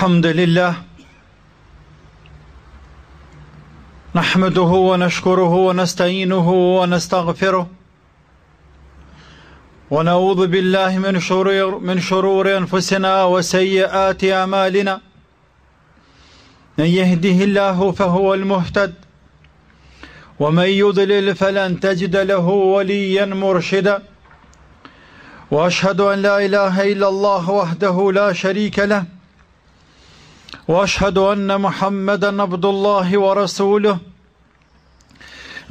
الحمد لله نحمده ونشكره ونستعينه ونستغفره ونعوذ بالله من شرور من شرور انفسنا وسيئات اعمالنا من يهده الله فهو المهتد ومن يضلل فلن تجد له وليا مرشدا واشهد ان لا اله الا الله وحده لا شريك له واشهد ان محمدا عبد الله ورسوله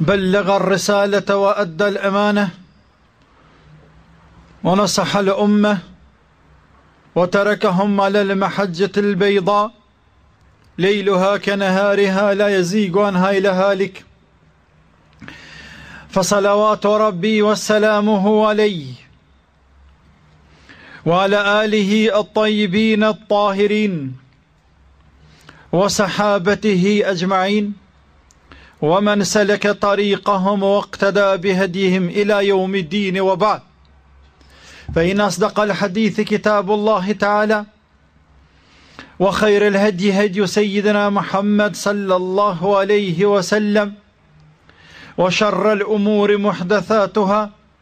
بلغ الرساله وادى الامانه ونصح الامه وتركهم على المحجه البيضاء ليلها كنهارها لا يزيغ عنها الى هالك فصلوات ربي وسلامه علي وعلى اله الطيبين الطاهرين وصحابته أجمعين ومن سلك طريقهم واقتدى بهديهم إلى يوم الدين وبعد فإن أصدق الحديث كتاب الله تعالى وخير الهدي هدي سيدنا محمد صلى الله عليه وسلم وشر الأمور محدثاتها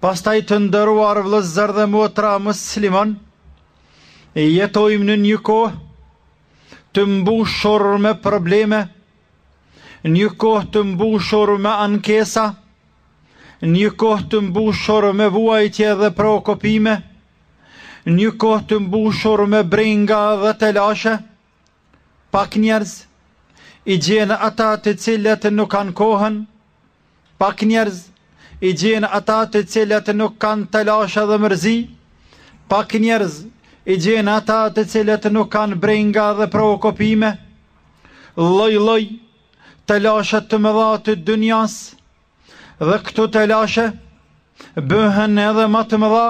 Pastaj të nderuar vllëzër dhe motra muslimon, e jetojmë në një kohë të mbushur me probleme, një kohë të mbushur me ankesa, një kohë të mbushur me vuajtje dhe preokupime, një kohë të mbushur me brenga dhe telashe, Pak njerëz i gjen ata të cilët nuk ankohen, pak njerëz i gjen ata të cilët nuk kanë telashe dhe mërzi, pak njerëz i gjen ata të cilët nuk kanë brenga dhe preokupime, lloj lloj telashe të mëdha të dynjas dhe këto telashe bëhen edhe ma të mëdha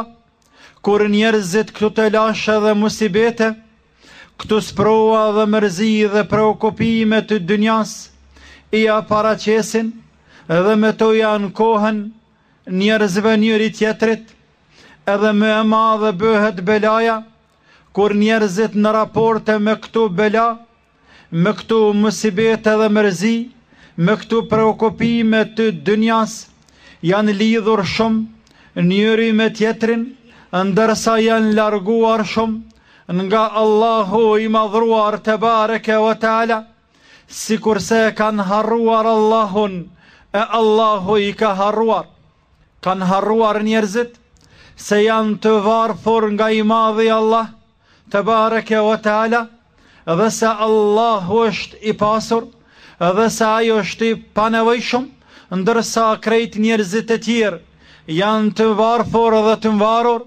kur njerëzit këto telashe dhe musibete Këto sprova dhe mërzi dhe preokupime të dynjas ia paraqesin dhe me to ju ankohen njerëzve njëri tjetrit, edhe më e madhe bëhet belaja kur njerëzit në raporte me këto bela, me këto musibete dhe mërzi, me këto preokupime të dynjas, janë lidhur shumë njëri me tjetrin, ndërsa janë larguar shumë nga Allahu i Madhruar tebareke ve teala, sikurse kanë harruar Allahun e Allahu i ka harruar, kanë harruar njerëzit se janë të varfur nga i Madhi Allah tebareke ve teala dhe se Allahu është i pasur dhe se Ai është i panevojshëm, ndërsa krejt njerëzit e tjerë janë të varfur dhe të mvarur,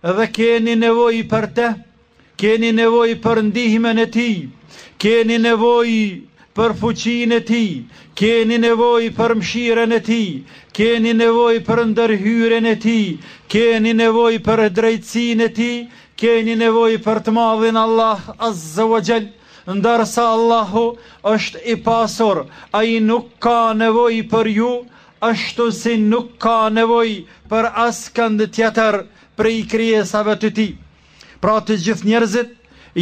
Dhe keni nevojë për te, keni nevojë për ndihmën e tij, keni nevojë për fuqinë e tij, keni nevojë për mshirën e tij, keni nevojë për ndërhyrjen e tij, keni nevojë për drejtësinë e tij, keni nevojë për të madhin Allah azze wa gjell, ndërsa Allahu është i pasur, ai nuk ka nevojë për ju, ashtu si nuk ka nevojë për askënd tjetër prej krijesave të Tij. Pra të gjithë njerëzit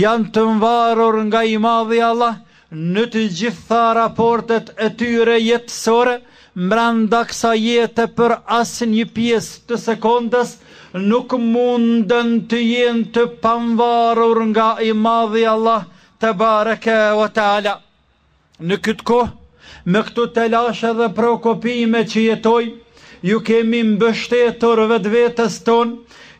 janë të mvarur nga i Madhi Allah në të gjitha raportet e tyre jetësore, mbrenda kësaj jete për asnjë pjesë të sekondës nuk munden të jenë të pamvarur nga i Madhi Allah Tebareke ve Teala. Në këtë kohë, me këto telashe dhe preokopime që jetojmë, ju kemi mbështetur vetvetes tonë,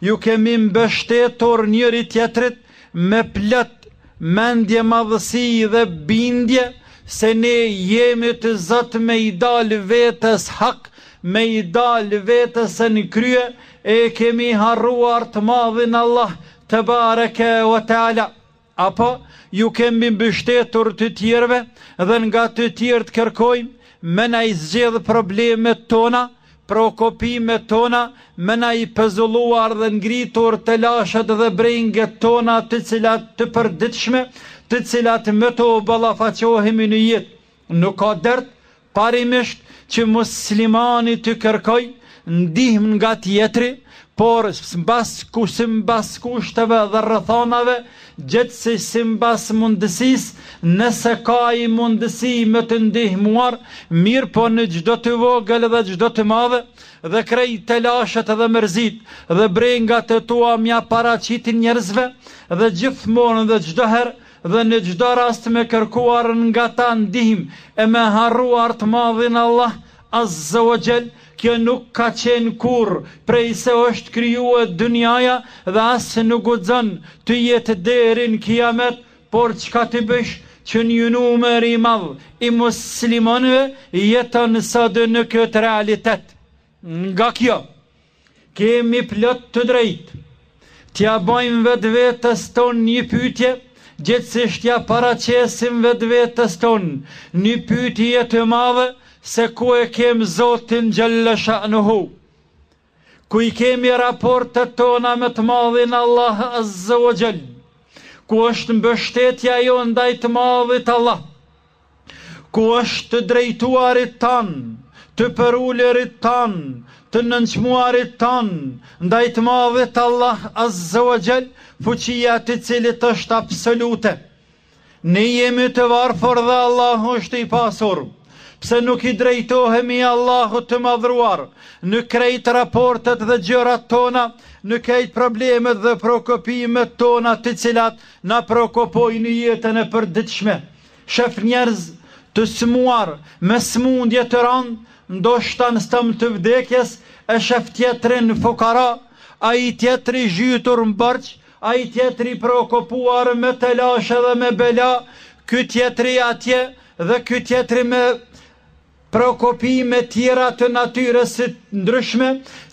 ju kemi mbështetur njëri tjetrit me plot mendjemadhësi dhe bindje se ne jemi të zot me i dal vetes hak, me i dal vetes në krye, e kemi harruar të madhin Allah, tebareke ue teala. Apo, ju kemi mbështetur të tjerëve dhe nga të tjerët kërkojmë me na i zgjidh problemet tona, prokopimet tona, me na i pezulluar dhe ngritur telashet dhe brenget tona të cilat të përditshme, të cilat me to ballafaqohemi në jetë. Nuk ka dert, Parimisht që muslimani të kërkojë ndihmë nga tjetri, por mbas simbas kushteve dhe rrethonave, gjithsesi simbas mundësisë, nëse ka ai mundësi me të ndihmuar, mirëpo në çdo të vogël dhe çdo të madhe, dhe krejt telashet dhe mërzitë dhe brengat e tua me ia paraqit njerëzve, dhe gjithmonë dhe çdoherë, dhe në çdo rast me kërkuar nga ta ndihmë e me harruar të madhin Allah Azze ue Xhel, kjo nuk ka qenë kurrë prej se është krijue dynjaja dhe as nuk guxon të jetë deri në Kijamet, por çka të bësh që një numër i madh i muslimanëve jeton sot në këtë realitet. Nga kjo, kemi plot të drejtë t'ia bëjmë vetvetes tonë një pyetje, gjithsesi t'ia paraqesim vetvetes tonë një pyetje të madhe, se ku e kemë Zotin xhelle sha'nuhu? Ku i kemi raportet tona me të madhin Allah azze wa xhell? Ku është mbështetja jonë ndaj të madhit Allah? Ku është të drejtuarit tanë, të përulurit tanë, të nënçmuarit tanë, ndaj të Madhit Allah Azze wa Xhel, fuqia e të cilit është absolute. Ne jemi të varfër dhe Allahu është i pasur. Pse nuk i drejtohemi Allahut të Madhruar në krejt raportet dhe gjërat tona, në krejt problemet dhe preokopimet tona të cilat na preokopojnë në jetën e përditshme? Shef njerëz të sëmurë me sëmundje të rëndë, ndoshta në shtrat të vdekjes, e shef tjetrin fukara, ai tjetri zhytur n'borxh, ai tjetri i preokupuar me telashe dhe me bela, ky tjetri atje dhe ky tjetri me Preokupime tjera të natyrës së ndryshme,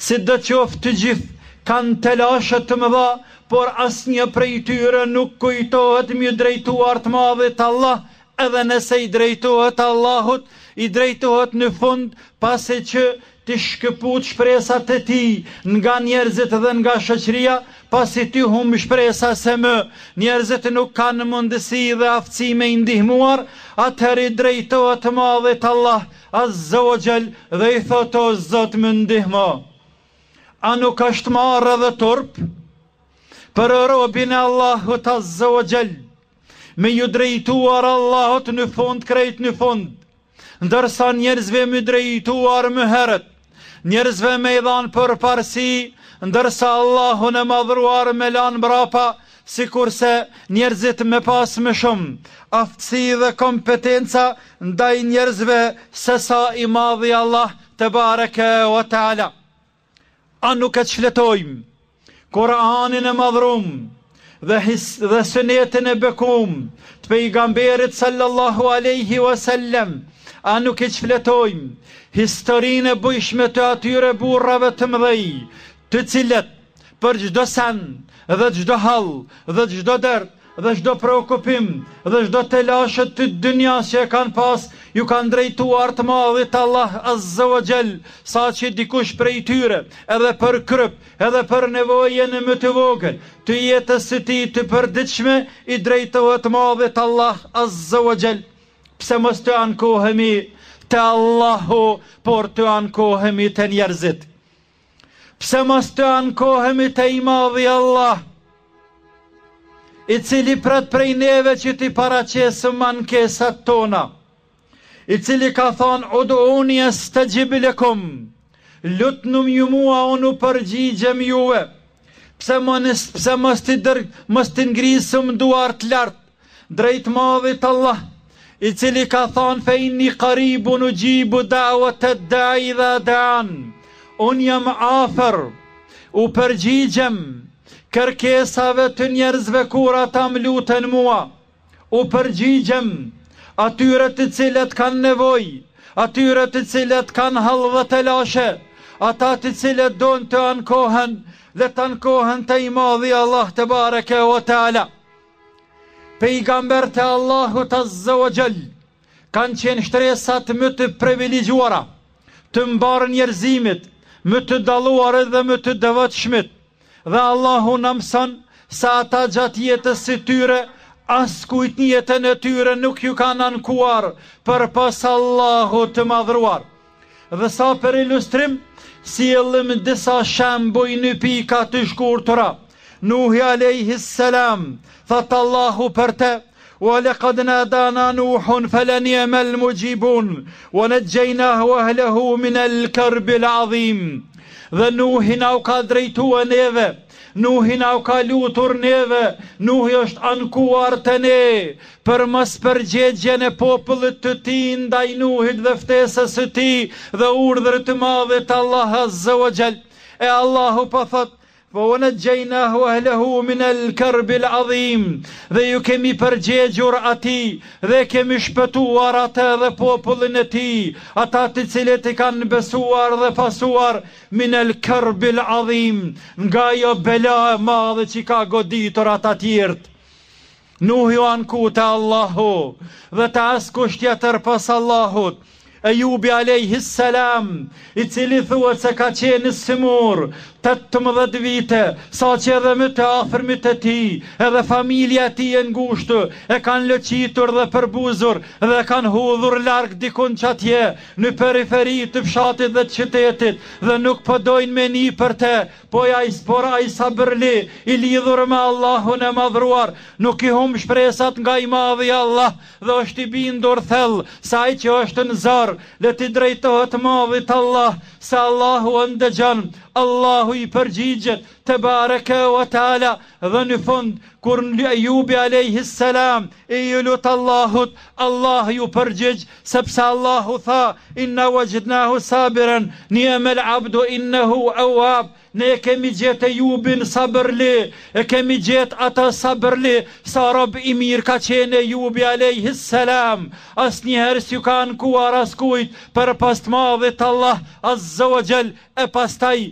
sidoqoftë të gjithë kanë telashe të mëdha, por asnjë prej tyre nuk kujtohet m'ju drejtuar të Madhit Allah, edhe nëse i drejtohet Allahut, i drejtohet në fund, pasi që T'i shkëput shpresat e tij nga njerëzit dhe nga shoqëria, pasi t'i humb shpresat se më njerëzit nuk kanë mundësi dhe aftësi me i ndihmuar, atëherë i drejtohet Madhit Allah azze ve xhel dhe i thotë o Zot më ndihmo. A nuk është marre edhe turp? Për robin e Allahut azze ve xhel me ju drejtuar Allahut në fund krejt në fund, Ndërsa njerëzve m'ju drejtuar më herët, njerëzve me i dhanë përparësi, ndërsa Allahun e madhruar me lanë mbrapa, sikurse njerëzit me pas më shumë, aftësi dhe kompetenca ndaj njerëzve se sa i madhi Allah tebareke ve teala. A nuk e shfletojmë Kur'anin e madhrum dhe his dhe sunetin e bekum të pejgamberit sallallahu alaihi wasallam a nuk e shfletojmë historinë e bujshme të atyre burrave të mëdhej të cilët për çdo send dhe çdo hall dhe çdo dert dhe çdo preokupim dhe çdo telashe të dynjas që e kanë pas ju kanë drejtuar të madhit Allah Azza wa Jall sa që dikush prej tyre edhe për kryp edhe për nevojën më të vogël të jetës së tij të përditshme i drejtohet madhit Allah Azza wa Jall pse mos të ankohemi te Allahu por të ankohemi te njerëzit Pse mos të ankohemi te i madhi Allah, i cili pret prej neve që t'i paraqesëm ankesat tona, i cili ka thanë ud'uni astajib lakum, lutnum ju mua unë ju përgjigjem juve. Pse mos pse mos t'i dër, mos t'i ngrisëm duart lart Drejt Madhit Allah, i cili ka thënë fe inni qaribun ujibu da'wat ad-da'i idha da'an. Unë jam afër, u përgjigjem kërkesave të njerëzve kur ata më luten mua. U përgjigjem atyre të cilët kanë nevojë, atyre të cilët kanë hall dhe telashe, ata të cilët don të ankohen dhe të ankohen te i Madhi Allah tebareke ve teala. Pejgamberët e Allahut Azza wa Jall kanë qenë shtresat më të privilegjuara të mbarë njerëzimit, më të dalluarit dhe më të devotshmit. Dhe Allahu na mëson se ata gjatë jetës së tyre askujt në jetën e tyre nuk iu kanë ankuar përpos Allahut të madhruar. Dhe sa për ilustrim, sjellim disa shembuj në pika të shkurtura. Nuhi alejhi selam, thotë Allahu për te, wa laqad nadana nuhun falani'ma al-mujibun wa najjaynahu wa ahlahu min al-karb al-azim. Dhe Nuhi na u ka drejtuar neve, Nuhi na u ka lutur neve, Nuhi është ankuar te ne, për mospërgjegjen e popullit të tij ndaj Nuhit dhe ftesës së tij dhe urdhrit të madhit Allah azze wa xhel. E Allahu po thotë, Wa najjaynahu wa ahlahu min al-karbi al-azim. Dhe iu kemi përgjegjur atij dhe e kemi shpëtuar atë dhe popullin e tij, ata të cilët i kanë besuar dhe pasuar min al-karbi al-azim, nga ajo bela e madhe që i ka goditur ata tjerët. Nuhi u anku te Allahu dhe te askush tjetër pos Allahut. Ejubi Alejhi Selam, i cili thuhet se ka qenë i sëmurë 18 vite, sa që edhe më të afërmit e tij, edhe familja e tij e ngushtë, e kanë leçitur dhe përbuzur dhe e kanë hudhur larg dikund qatje, në periferi të fshatit dhe të qytetit, dhe nuk po dojnë me ni për te, Po ai, por ai sabërli, i lidhur me Allahun e madhruar, nuk i humb shpresat nga i madhi Allah dhe është i bindur thellë se ai që është në zor, le t'i drejtohet madhit Allah, se Allahu e ndëgjon, Allahu i përgjigjet, Tebareke wa Teala, Dhe në fund, kur Ejubi alejhis selam iu lut Allahut, Allah iu përgjigj, sepse Allahu tha, Inna wajadnahu sabiran, ni'mal abdu innehu awwab, Ne e kemi gjetë Ejubin sabërli, e kemi gjetë atë sabërli, sa rob i mirë ka qenë Ejubi alejhis selam, asnjëherë s'iu ka ankuar askujt përpos të Madhit Allah azza wa jall, e pastaj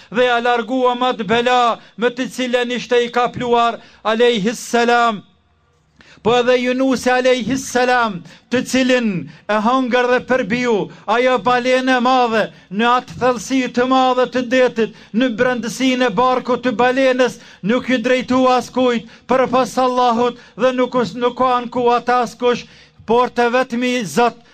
Dhe ia larguam atë bela me të cilën ishte i kapluar, alejhis selam. Po edhe Junusi, alejhis selam, të cilin e hëngër dhe përbiu ajo balenë e madhe, në atë thellësi të madhe të detit, në brendësinë e barkut të balenës, nuk iu drejtua askujt, përpos Allahut, dhe nuk u, nuk u ankua te askush, por te i vetmi Zot,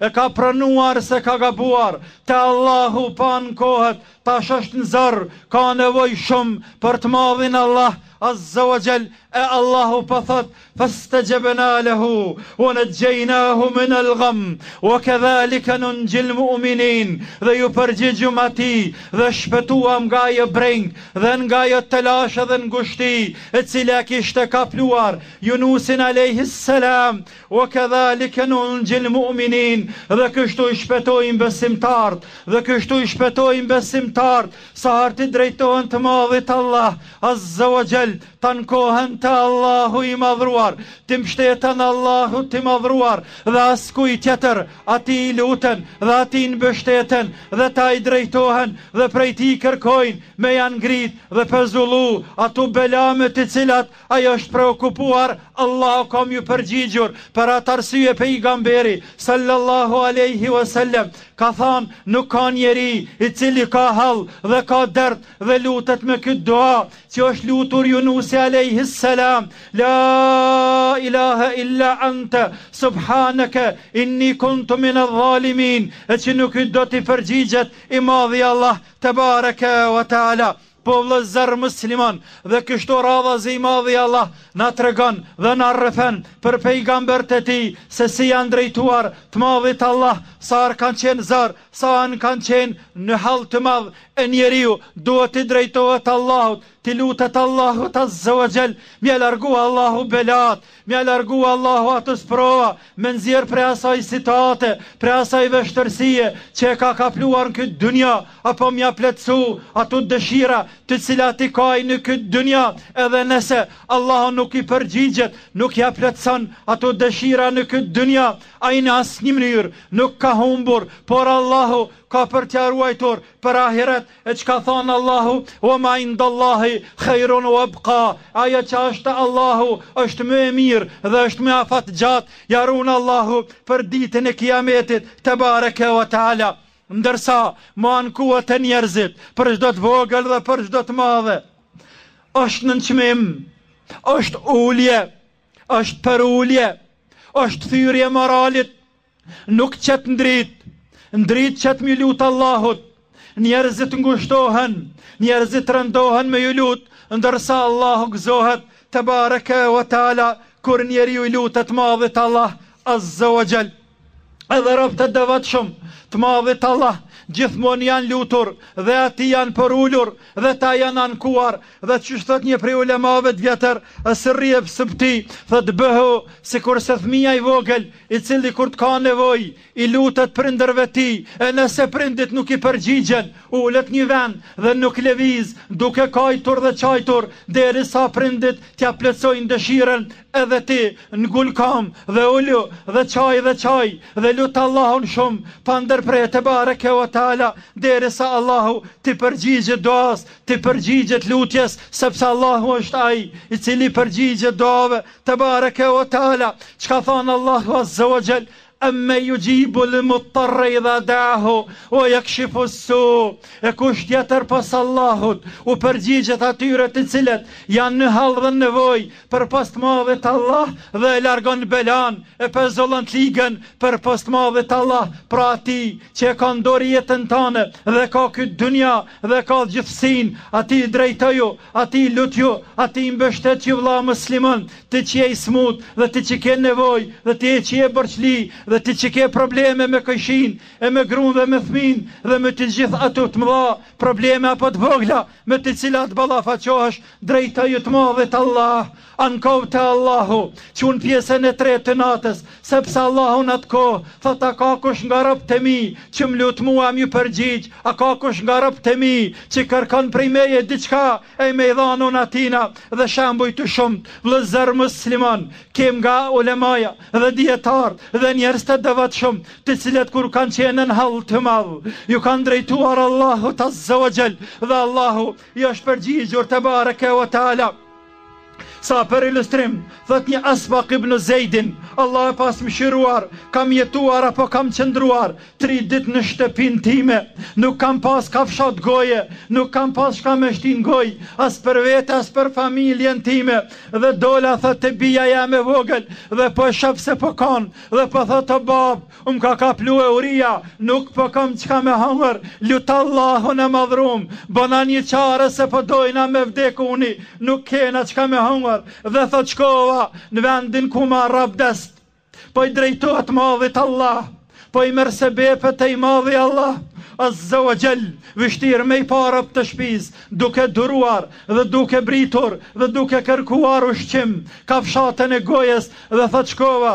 E ka pranuar se ka gabuar, te Allahu po ankohet, tash është në zor, ka nevojë shumë për të madhin Allah, Azze wa Jell, e Allahu po thotë, Fastejebna lehu, wa nejjejnahu minel ghamm, wa kedhalike nunjil mu'minin, dhe ju përgjigjëm atij, dhe e shpëtuam nga ajo brengë, dhe nga ajo telashe dhe ngushti, e cila e kishte kapluar, Junusin alejhis selam, Wa kadhalika nunjil mu'minin, dhe kështu i shpetojmë besimtarët, dhe kështu i shpetojmë besimtarët, sa herë t'i drejtohen të Madhit Allah, Azza wa Jall, t'ankohen te Allahu i Madhruar, t'i mbshteten Allahut të Madhruar dhe askujt tjetër, Atij i luten dhe Atij mbështeten dhe te Ai drejtohen dhe prej Tij kërkojnë, me ia ngrit dhe pezullu ato bela me të cilat Ai është preokupuar, Allahu ka mju përgjigjur, për atë arsye Pejgamberi, sallallahu alejhi wa sallam, ka thanë, nuk ka njeri, i cili ka hall, dhe ka dert, dhe lutet me këtë dua, që është lutur Junusi alejhi selam, La ilahe illa ente, subhaneke, inni kuntu min e dhalimin, e që nuk do t'i përgjigjet, i madhi Allah, tebareke wa ta'ala. Po vëllezër musliman dhe kështu radhazi i madhi Allah na tregon dhe na rrëfen për pejgambert e tij se si janë drejtuar të madhit Allah sa herë kanë qenë n'zor sa herë kanë qenë në hall të madh e njeriu duhet t'i drejtohet Allahut t'i lutet Allahut azze wa gjell mja largu Allahu belat Mja largu Allahu ato sprova me nxjerr prej asaj situate, prej asaj vështirsie që e ka kapluar në këtë dynja, apo mja plotësu ato dëshira të cilat i ka ai në këtë dynja, edhe nëse Allahu nuk i përgjigjet, nuk ia plotëson ato dëshira në këtë dynja, ai në asnjë mënyrë nuk ka humbur, por Allahu ka për t'ia ruajtur për ahiret E çka thonë Allahu, wa ma indallahi khairun wa abqa, ajo që është te Allahu është më e mirë dhe është më afatgjatë, ja runë Allahu për ditën e Kijametit tebareke wa taala. Ndërsa me u anku te njerëzit për çdo të vogël dhe për çdo të madhe. Është nënçmim, është ulje, është përulje, është thyrje moralit, Nuk qet n'drit, n'drit qet mju lut Allahut, njerëzit ngushtohen, njerëzit rëndohen me ju lut, ndërsa Allahu gëzohet tebareke ve teala kur njeriu i lutet t'madhit Allah azze ve xhel. Edhe robët e devotshëm të madhit Allah gjithmonë janë lutur dhe atij janë përulur dhe te ai janë ankuar Dhe qysh thot një prej ulemave t'vjetër, Es-Serri Es-Sebti, thot bëhu, sikurse fmija i vogël, i cili kur të ka nevoj, i lutet prindërve tij, e nëse prindit nuk i përgjigjen, ulet një vend dhe nuk leviz, duke kajtur dhe qajtur, derisa prindit t'ia plotsojnë dëshirën, edhe ti, ngul kam, dhe ulu, dhe qaj dhe qaj, dhe lute Allahun shumë, pa ndërpre tebareke ve teala, derisa Allahu t'i përgjigjet duas, T'i përgjigjet lutjes, sepse Allahu është Ai, i cili përgjigjet duave, tebareke ve teala. Çka than Allahu azze ve xhel, Emmen juxhibul mudtarre idha deahu, ve jekshifus su, e kush tjetër pos Allahut, u përgjigjet atyre të cilët janë në hall dhe në nevoj, përpos të madhit Allah dhe e largon belan, e pezullon të ligën, përpos të madhit Allah, pra atij që e ka n'dorë jetën tane dhe ka këtë dunja, dhe ka gjithësinë, atij drejtoju, atij lutju, atij mbështetju vëlla musliman, ti që je i smutë dhe ti që ke nevojë dhe ti që je borxhli dhe ti që ke probleme me kojshin e me grun dhe me fëmijn dhe me të gjithë ato të mëdha probleme apo të vogla me të cilat ballafaqohesh, drejtoju të madhit Allah, Ankohu te Allahu, çu n'pjesën e tretë të natës, sepse Allahu në atë kohë, thotë a ka kush nga robët e mi, që më lut mua m'iu përgjigj, a ka kush nga robët e mi, që kërkon prej meje diçka, e me i dhanë unë atina, dhe shembuj të shumtë, vëllezër muslimanë, kem nga ulemaja, dhe dijetarët, dhe njerëz të devotshëm, të cilët kur kanë qenë në hall të madh, ju kanë drejtuar Allahut azza wa jall, dhe Allahu iu është përgjigjur tebareke wa taala. Sa për ilustrim, thot një Asbak ibn Zejdin, Allahu e past mëshiruar, kam jetuar apo kam qëndruar, tri dit në shtëpin time, nuk kam pas kafshat goje, nuk kam pas çka me shti n'goj, as për vete, as për familjen time, dhe dola thot te bija jeme vogël, dhe po e shoh se po kan, dhe po thotë babë, Më ka kaplue uria, nuk po kam çka me hangër, lute Allahun e madhrum, bëna një çare se po dojna me vdek uni, nuk kena çka me hangër, dhe thot shkova në vendin ku marr abdest, po i drejtohet t'madhit Allah, po i merr sebepet e i madhi Allah, Azza wa Jall, vështirë me i pa robt e shpisë, duke duruar dhe duke britur dhe duke kërkuar ushqim, kafshatën e gojës dhe thot shkova,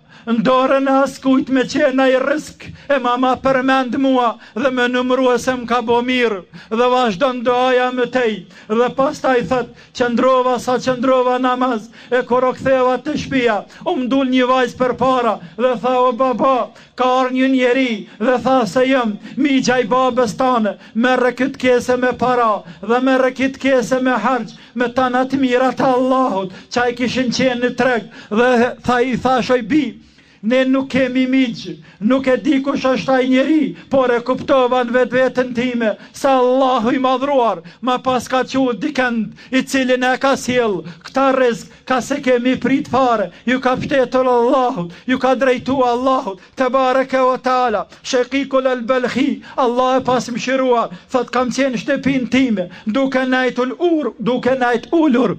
Në dorën e askujt me qenë ai rrizk e ma ma përmend mua dhe më numërua se më ka bo mirë dhe vazhdon duaja më tej dhe pastaj thotë qëndrova sa qëndrova namaz e kur u ktheva te shpia u m'dul një vajzë përpara dhe tha o baba ka ardhur një njeri dhe tha se jam mixha i babes tane merre këtë kese me para dhe merre këtë kese me harxh me tana të mirat Allahut, çka i kishin qenë në treg, dhe tha i thashë oj bi, ne nuk kemi mixhë, nuk e di kush është ai njeri, por e kuptova në vetveten time, se Allahu i madhëruar, ma paska çu dikend, i cili ne ka sjellë, këtë rrizk, ka s'e kemi pritë fare, iu ka pshtetur Allahut, iu ka drejtu Allahut, Tebareke ve Teala, Shekik el Belhi, Allahu e pastë mëshiruar, thotë kam qenë në shtëpinë time, duke nejt ulur, duke nejt ulur,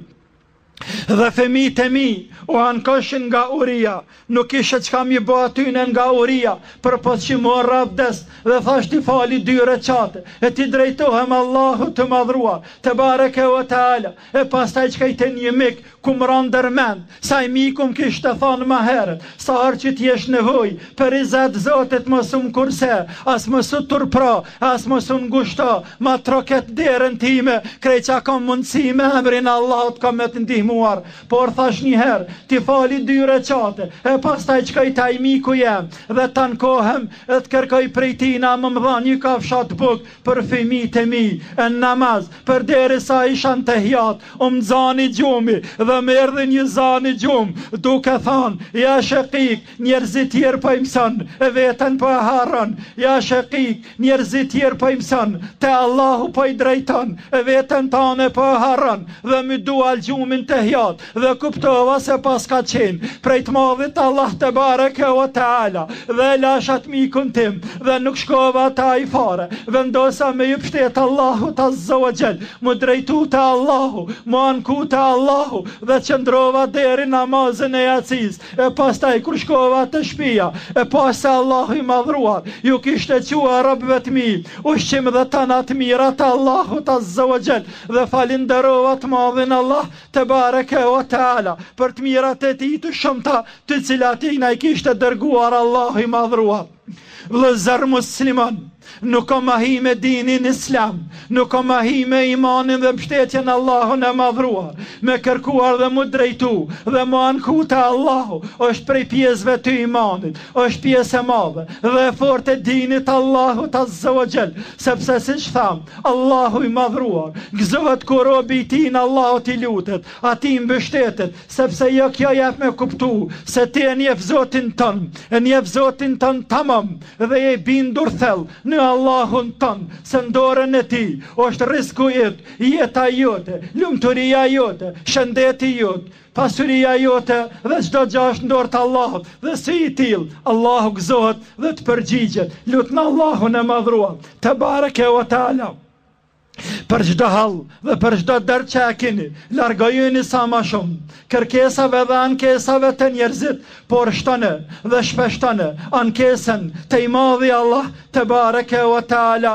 dhe fëmijët e mi u ankoshin nga uria, nuk kisha çka m'i bo atyne nga uria, përpos që mora abdes dhe thashë t'i fali dy reqate, e t'i drejtohem Allahut të Madhëruar, Tebareke ve Teala, E pastaj t'shkoj te një mik, ku më ra ndër mend, se ai miku më kishte thanë ma herët, sa herë që t'jesh n'nevojë, për izet Zotit mos më kurse, as mos u turpro, e as mos u ngushto, ma troket derën time, krejt ça kom mundësi me emrin e Allahut kom me të ndihmuar, por thashë një herë, t'i fali dy reqate, e pastaj t'shkoj te ai miku jem, dhe të ankohem, e të kërkoj prej tij na më më dhanë një kafshatë bukë, për fëmijët e mi, në namaz, përderisa isha në tehijat, u m'xani gjumi dhe më erdhi një za në gjumë, duke thënë, ja shekik, njerëzit tjerë po i mëson, e veten po e harron, ja shekik, njerëzit tjerë po i mëson, te Allahu po i drejton, e veten tane po e harron, dhe më dual gjumi n'tehijat, dhe kuptova se paska qenë prej të madhit Allah tebareke ve teala dhe e lashë at mikun tim dhe nuk shkova te ai fare vendosa me iu pshtetë Allahut azze ve xhel m'u drejtu te Allahu m'u anku te Allahu dhe qëndrova deri namazin e jacisë e pastaj kur shkova te shpia e pashë se Allahu i madhëruar iu kishte çuar robve të mi ushqim dhe tanat mirat Allahut azze ve xhel dhe falënderova të madhin Allah tebareke ve teala, për të mirat e tij të shumta, të cilat na i kishte dërguar Allahu i madhëruar. Vëllezër muslimanë, nuk ka mahi me dinin islam, nuk ka mahi me imanin dhe mbështetjen n'Allahun e madhëruar, me kërkuar dhe m'u drejtu dhe m'u anku te Allahu, është prej pjesëve të imanit, është pjesë e madhe dhe e fortë e dinit Allahut azze ve xhel, sepse siç thamë, Allahu i madhruar, gëzohet kur robi i tij në Allahu t'i lutet, atij i mbështetet, sepse jo kjo jep me kuptu, se ti e njef zotin tënd, e njef zotin tënd tamam, dhe je bindur thellë, në Allahun tënd, se n'dorën e tij, është rizku yt, jeta jote, lumturia jote, shëndeti jote, Pasuria jote dhe çdo gjë është në dorë të Allahut dhe si i tillë, Allahu gëzohet dhe të përgjigjet. Lutne Allahun e Madhruar, tebareke ve teala, për çdo hall dhe për çdo dert që e keni, largojuni sa më shumë kërkesave dhe ankesave te njerëzit, por shtone dhe shpeshtone ankesën te i Madhi Allah, tebareke ve teala,